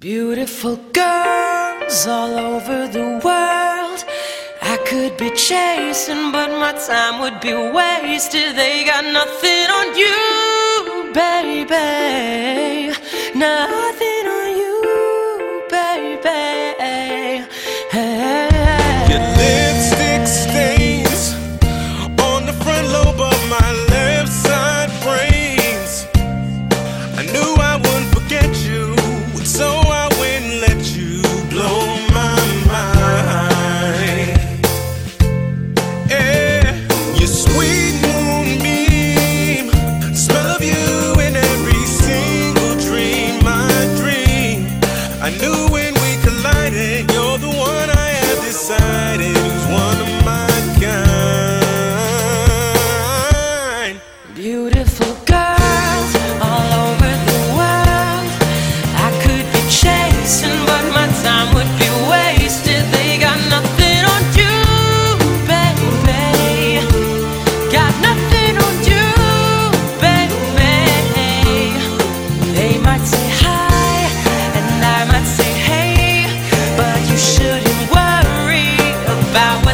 Beautiful girls all over the world. I could be chasing, but my time would be wasted. They got nothing on you, baby. Nothing. you when we collided. You're the one I have decided who's one of mine. about